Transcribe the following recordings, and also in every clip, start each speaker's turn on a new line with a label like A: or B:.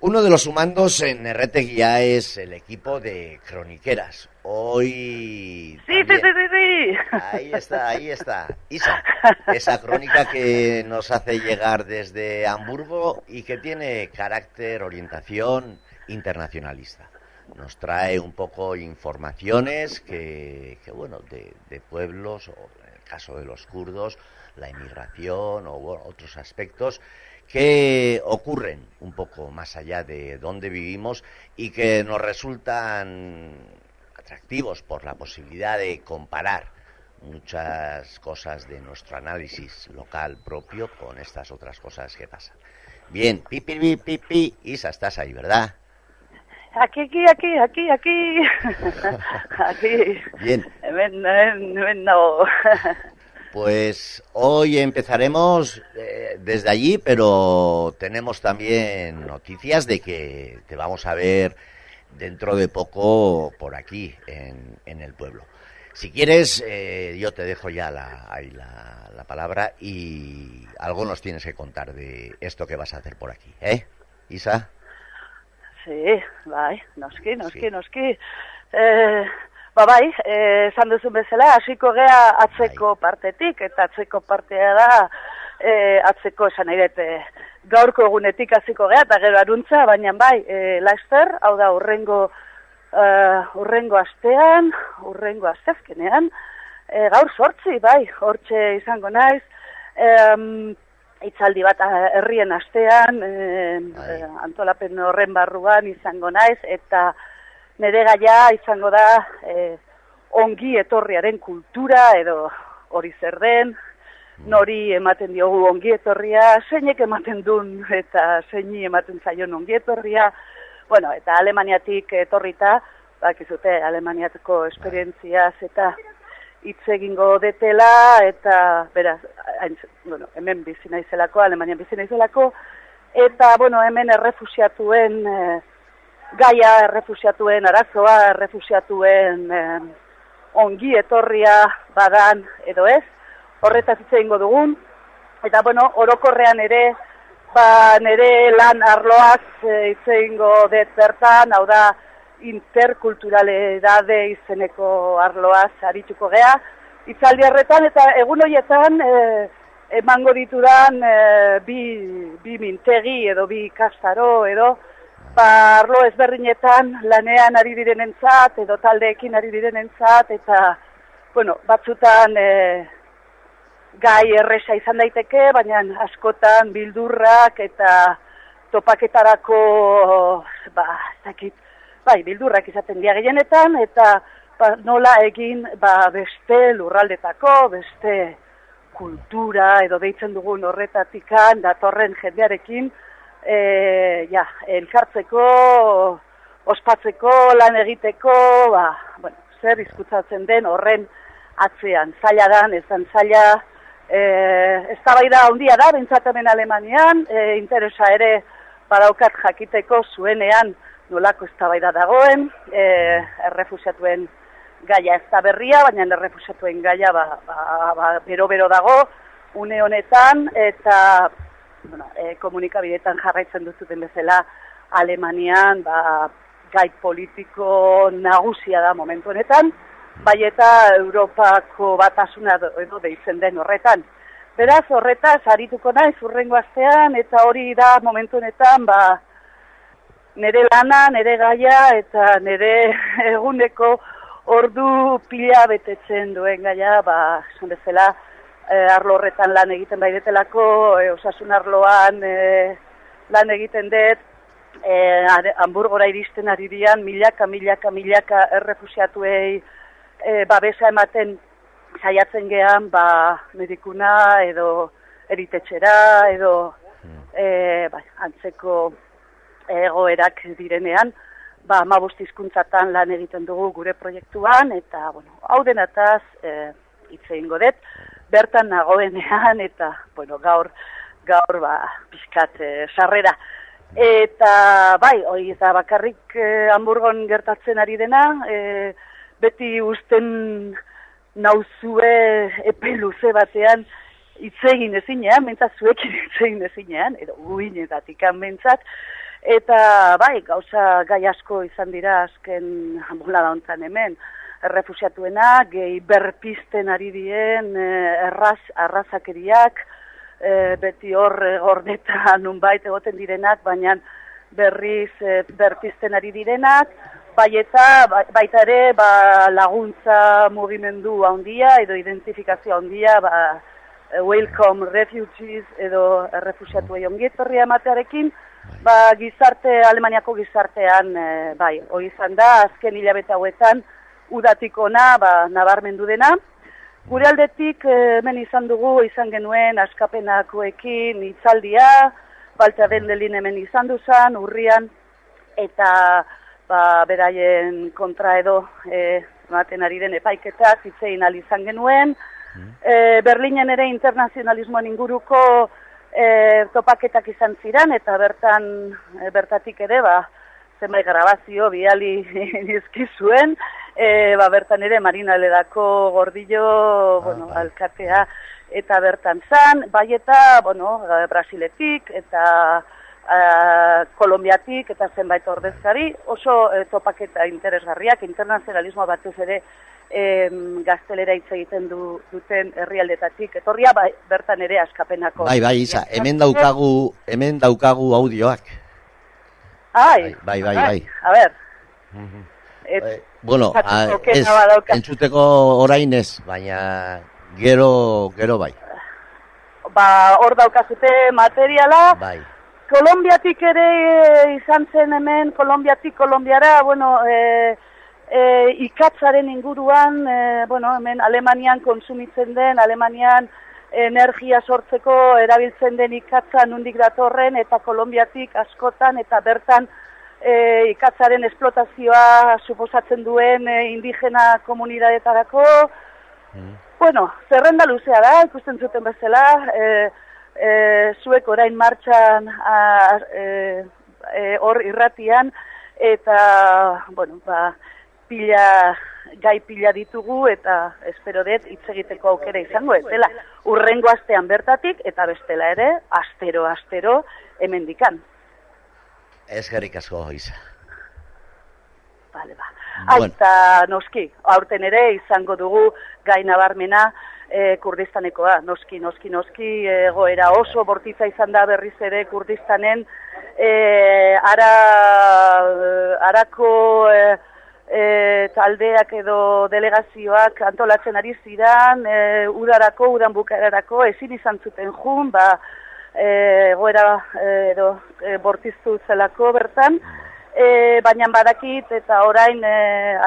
A: Uno de los sumandos en ya es el equipo de Croniqueras. Hoy.
B: Sí, sí, sí, sí, sí.
A: Ahí está, ahí está. Isa, esa crónica que nos hace llegar desde Hamburgo y que tiene carácter, orientación internacionalista. Nos trae un poco informaciones que, que bueno, de, de pueblos, o en el caso de los kurdos, la inmigración o otros aspectos que ocurren un poco más allá de donde vivimos y que nos resultan atractivos por la posibilidad de comparar muchas cosas de nuestro análisis local propio con estas otras cosas que pasan. Bien, pipi, pipi, pipi, Isa, estás ahí, ¿verdad?
B: Aquí, aquí, aquí, aquí, aquí. aquí.
A: Bien.
B: no.
A: Pues hoy empezaremos eh, desde allí, pero tenemos también noticias de que te vamos a ver dentro de poco por aquí, en, el pueblo. Si quieres, eh, yo te dejo ya la, ahí la, palabra y algo nos tienes que contar de esto que vas a hacer por aquí, ¿eh? Isa?
B: Sí, bai, noski, noski, noski. Eh, Ba bai, eh, esan duzun bezala, hasiko gea atzeko bai. partetik, eta atzeko partea da, eh, atzeko esan nahi gaurko egunetik hasiko gea, eta gero aruntza, baina bai, eh, laster, hau da, urrengo, uh, urrengo astean, urrengo astezkenean, eh, gaur sortzi, bai, hortxe izango naiz, eh, itzaldi bat herrien astean, eh, antolapen horren barruan izango naiz, eta nire gaia izango da e, ongi etorriaren kultura edo hori zer den, nori ematen diogu ongi etorria, zeinek ematen duen eta zeini ematen zaion ongi etorria, bueno, eta Alemaniatik etorrita, bakizute Alemaniateko esperientziaz eta hitz egingo detela eta beraz, hain, bueno, hemen bizi naizelako, Alemanian bizi naizelako. Eta bueno, hemen errefusiatuen eh, gaia errefusiatuen arazoa, errefusiatuen eh, ongi etorria badan edo ez, horretaz hitz egingo dugun, eta bueno, orokorrean ere, ba nere lan arloaz eh, hitz egingo dut bertan, hau da interkulturaledade izeneko arloaz arituko gea, itzaldi horretan eta egun horietan eh, emango ditudan eh, bi, bi mintegi edo bi kastaro edo, ba, arlo ezberdinetan lanean ari direnentzat edo taldeekin ari direnentzat eta bueno, batzutan e, gai erresa izan daiteke, baina askotan bildurrak eta topaketarako ba, zakit, bai, bildurrak izaten dia gehienetan eta ba, nola egin ba, beste lurraldetako, beste kultura edo deitzen dugun horretatikan datorren jendearekin e, ja, elkartzeko, ospatzeko, lan egiteko, ba, bueno, zer izkutzatzen den horren atzean. Zaila da, ezan zaila, e, ez da bai da bentsatamen Alemanian, e, interesa ere badaukat jakiteko zuenean nolako ez da bai da dagoen, e, errefusiatuen gaia ez da berria, baina errefusiatuen gaia ba, ba, ba, dago, une honetan, eta bueno, e, komunikabidetan jarraitzen duzuten bezala Alemanian ba, gai politiko nagusia da momentu honetan, bai eta Europako batasuna edo deitzen den horretan. Beraz, horretaz, arituko naiz urrengo astean, eta hori da momentu honetan, ba, nire lana, nire gaia, eta nire eguneko ordu pila betetzen duen gaia, ba, zun bezala, e, arlo horretan lan egiten baidetelako, e, osasun arloan e, lan egiten dut, e, hamburgora iristen ari dian, milaka, milaka, milaka errefusiatuei e, babesa ematen saiatzen gean, ba, medikuna edo eritetxera edo e, ba, antzeko egoerak direnean, ba, mabust izkuntzatan lan egiten dugu gure proiektuan, eta, bueno, hau denataz, e, itze ingo dut, bertan nagoenean eta bueno, gaur gaur ba pizkat e, sarrera. Eta bai hori eta bakarrik e, hamburgon gertatzen ari dena e, beti usten nauzue epe luze batean itzegin ezinean, mentzat zuekin itzegin ezinean, edo guinetatik mentzat, Eta, bai, gauza gai asko izan dira azken bulada hontan hemen, errefusiatuena, gehi berpisten ari dien, eh, erraz, arrazakeriak, eh, beti hor gordeta nunbait egoten direnak, baina berriz e, berpisten ari direnak, bai eta bai, baita ere ba, laguntza mugimendu handia edo identifikazio handia ba, welcome refugees edo errefusiatu eongietorria ematearekin, ba, gizarte, Alemaniako gizartean, e, bai, hori izan da, azken hilabete hauetan, udatik ona, ba, nabarmendu dena. Gure aldetik, eh, hemen izan dugu, izan genuen, askapenakoekin, itzaldia, balta bendelin hemen izan duzan, urrian, eta, ba, beraien kontra edo, e, maten ari den epaiketak, itzein izan genuen, mm. Berlinen ere internazionalismoan inguruko, e, topaketak izan ziren eta bertan e, bertatik ere ba zenbait grabazio biali dizkizuen e, ba, bertan ere Marina Ledako gordillo ah, bueno, bai. alkatea eta bertan zan, bai eta bueno, Brasiletik eta a, Kolombiatik eta zenbait ordezkari oso e, topaketa interesgarriak internazionalismo batez ere e, gaztelera hitz egiten du, duten herrialdetatik etorria bai, bertan ere askapenako.
A: Bai, bai, Isa, hemen daukagu, hemen daukagu audioak.
B: Ai,
A: bai, bai, bai.
B: A ber.
A: Et, bai, bueno, a, ez, entzuteko orain ez, baina gero, gero bai.
B: Ba, hor daukazute materiala.
A: Bai.
B: Kolombiatik ere izan zen hemen, Kolombiatik, Kolombiara, bueno, eh, e, ikatzaren inguruan, e, bueno, hemen Alemanian konsumitzen den, Alemanian energia sortzeko erabiltzen den ikatza nundik datorren eta Kolombiatik askotan eta bertan e, ikatzaren esplotazioa suposatzen duen e, indigena komunidadetarako. Mm. Bueno, zerrenda luzea da, ikusten zuten bezala, e, e, zuek orain martxan e, e, hor irratian, eta, bueno, ba, pila, gai pila ditugu eta espero dut hitz egiteko aukera izango ez dela. Urrengo astean bertatik eta bestela ere, astero, astero, hemen
A: gerrik asko
B: Isa. Bale, ba. Aita, noski, aurten ere izango dugu gai nabarmena e, kurdistanekoa. Noski, noski, noski, egoera oso bortitza izan da berriz ere kurdistanen e, ara, arako... E, e, taldeak edo delegazioak antolatzen ari zidan, e, udarako, udan bukararako, ezin izan zuten jun, ba, e, goera e, edo e, bortiztu zelako bertan, e, baina badakit eta orain e,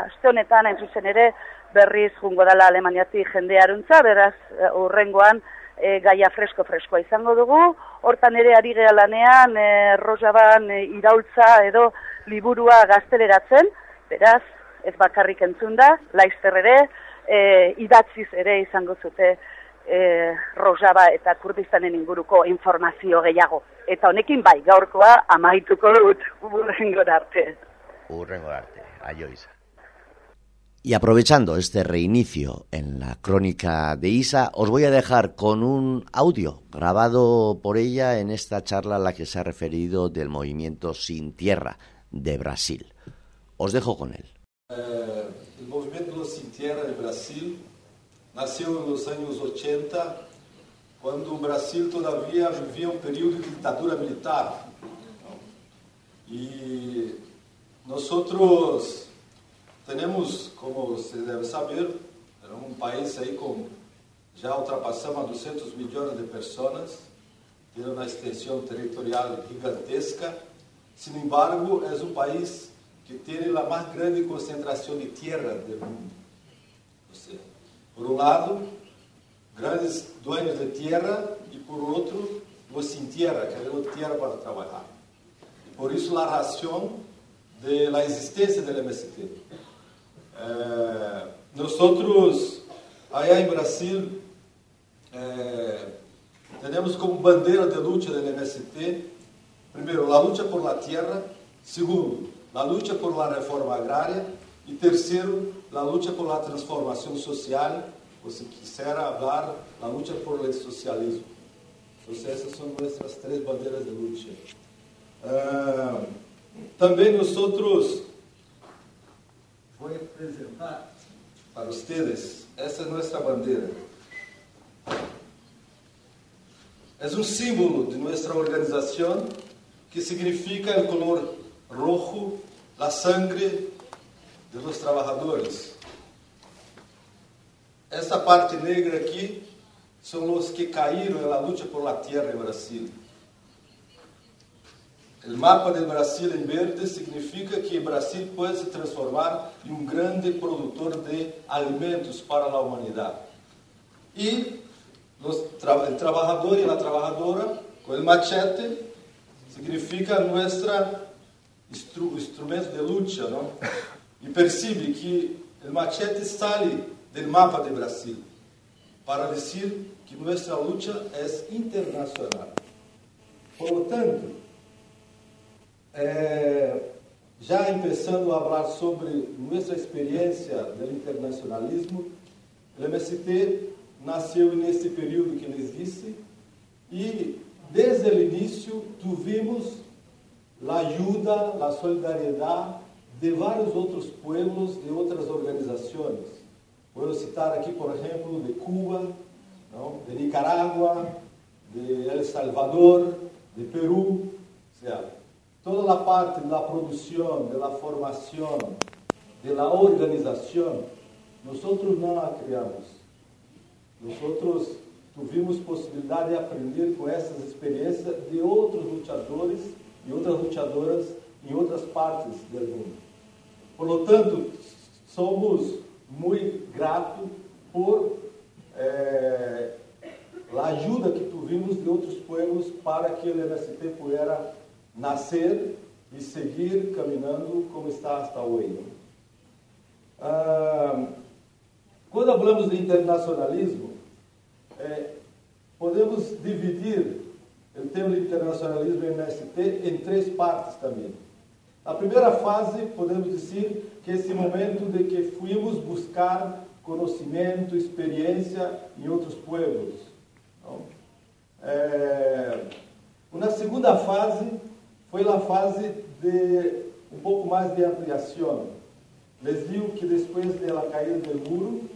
B: aste honetan hain zuzen ere berriz jungo dela Alemaniatik jendearuntza, beraz e, urrengoan e, gaia fresko-freskoa izango dugu, hortan ere ari lanean e, rojaban e, iraultza edo liburua gazteleratzen, Beraz, ez bakarrik entzun da, laizter ere, e, idatziz ere izango zute e, Rojaba eta Kurdistanen inguruko informazio gehiago. Eta honekin bai, gaurkoa amaituko dut, urrengo arte.
A: Urrengo arte, aio izan. Y aprovechando este reinicio en la crónica de Isa, os voy a dejar con un audio grabado por ella en esta charla a la que se ha referido del movimiento Sin Tierra de Brasil. Os dejo con él.
C: Eh, el movimiento Sin Tierra de Brasil nasceu nos anos 80, quando o Brasil todavia vivia um período de ditadura militar. E nós outros temos, como você deve saber, um país aí com já ultrapassamos 200 milhões de pessoas, tem uma extensão territorial gigantesca. Sin embargo, é um país que tem a mais grande concentração de terra do mundo. Ou seja, por um lado, grandes donos de terra e por outro, los sin tierra, querendo terra para trabalhar. E por isso, a razão da existência do MST. Eh, nós, aí em Brasil, eh, temos como bandeira de luta do MST, primeiro, a luta por la terra, segundo, a luta por la reforma agrária e terceiro, la lucha por la transformación social, o si quisiera hablar, la lucha por el socialismo. Entonces esas son nuestras tres banderas de lucha. Uh, também nós outros vou apresentar para vocês essa é nossa bandeira. É um símbolo de nossa organização que significa o color rojo, a sangre de los trabalhadores. Essa parte negra aqui são os que caíram na luta por la tierra em Brasil. O mapa do Brasil em verde significa que o Brasil pode se transformar em um grande produtor de alimentos para a humanidade. E o trabalhador e a trabalhadora, com o machete, significa nosso instru instrumento de luta, não? E percebe que o machete sai do mapa do Brasil para dizer que nossa luta é internacional. Por lo tanto, é, já começando a falar sobre nossa experiência do internacionalismo, o MST nasceu nesse período que les disse e desde o início tivemos a ajuda, a solidariedade de vários outros pueblos, de outras organizações. Vou citar aqui, por exemplo, de Cuba, não? de Nicarágua, de El Salvador, de Peru, certo? toda a parte da produção, da formação, da organização, nós não a criamos. Nós tivemos possibilidade de aprender com essas experiências de outros lutadores e outras lutadoras em outras partes do mundo. Por lo tanto, somos muito gratos por eh, a ajuda que tivemos de outros povos para que o MST pudesse nascer e seguir caminhando como está hasta hoje. Ah, quando falamos de internacionalismo, é, podemos dividir o tema de internacionalismo MST em três partes também. A primeira fase, podemos dizer que é esse momento de que fomos buscar conhecimento, experiência em outros povos. É, uma segunda fase foi a fase de um pouco mais de ampliação. Les digo que depois da caída do muro,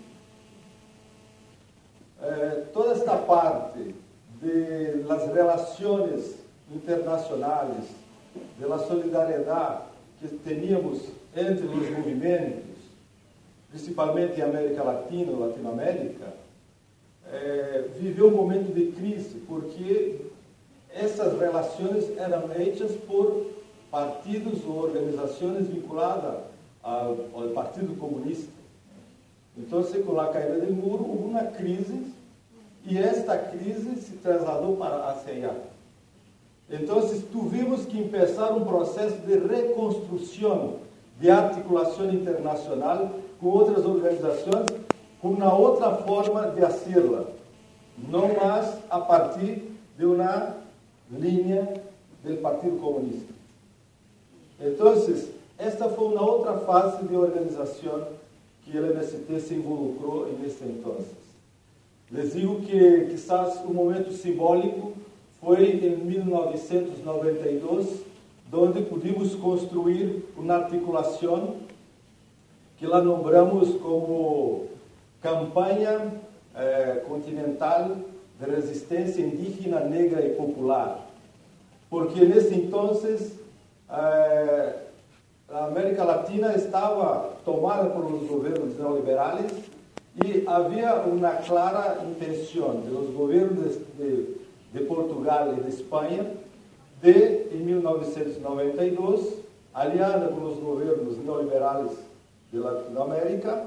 C: eh, toda esta parte de las relações internacionais, de la solidariedade que teníamos entre os movimentos, principalmente em América Latina, Latinoamérica, eh, viveu um momento de crise, porque essas relações eram feitas por partidos ou organizações vinculadas ao, ao Partido Comunista. Então, com a caída do muro, houve uma crise e esta crise se trasladou para a CIA. Então, tuvimos que empezar um processo de reconstrução de articulação internacional com outras organizações, com uma outra forma de hacerla, não mais a partir de uma linha do Partido Comunista. Então, esta foi uma outra fase de organização que a MST se involucrou nesse ese entonces. Les digo que quizás um momento simbólico foi em 1992, onde pudimos construir uma articulação que lá nombramos como Campanha eh, Continental de resistência indígena, negra e popular. Porque nesse entonces eh, a América Latina estava tomada por os governos neoliberais e havia uma clara intenção dos governos de, de Portugal e de Espanha de, em 1992, aliada com os governos neoliberais de Latinoamérica,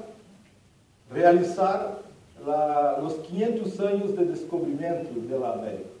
C: realizar la, los 500 años de descubrimiento de la América.